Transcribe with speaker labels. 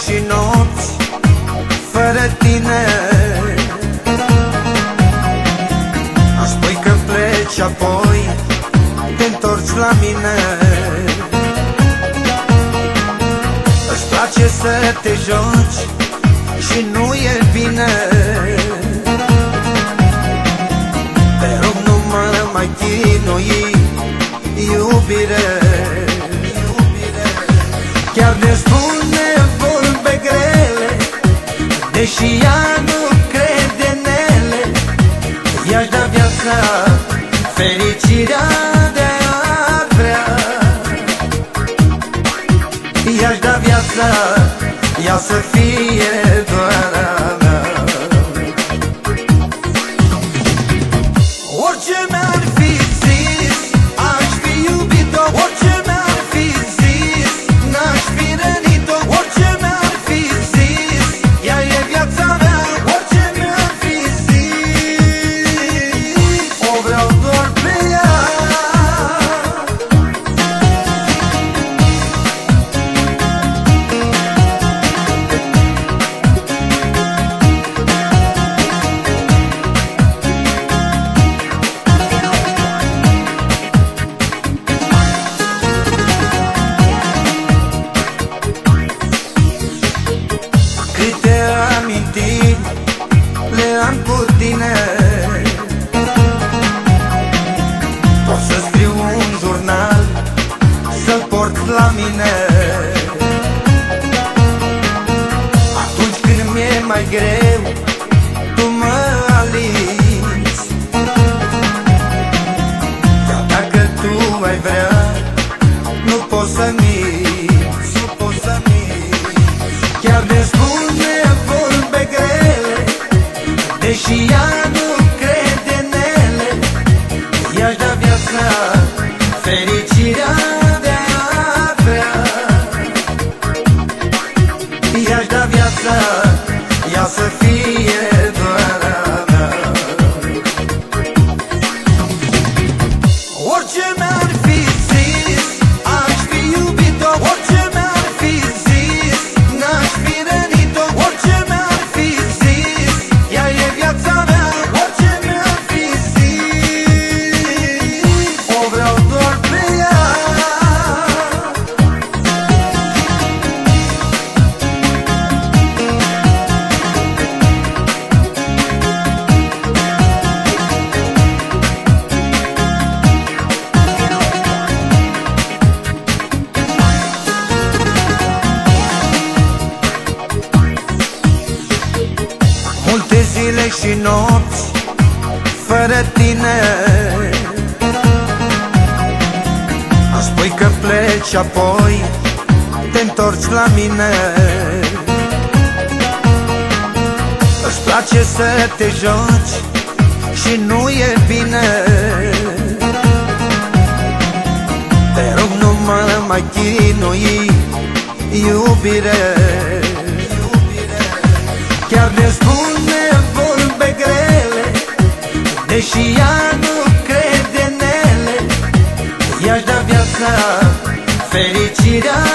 Speaker 1: zile și nopți Fără tine. Aș spui că pleci apoi Te întorci la mine. Îți place să te joci Și nu e bine. Te rog nu mă mai chinui Iubire. Chiar ne spune vorbe grele Deși ea nu crede în ele I-aș da viața fericirea de a vrea. I-aș da viața ea să fie tu ai vrea. Nu poți să miți Nu poți să miți. Chiar de spune vorbe grele Deși ea nu crede în ele I-aș da viața fericirea de a vrea I-aș da viața Multe zile și nopți Fără tine. Îmi spui că pleci apoi Te întorci la mine. Îți place să te joci Și nu e bine. Te rog nu mă mai chinui Iubire Chiar ne spune vorbe grele Deși ea nu crede în ele. I-aș da viața fericirea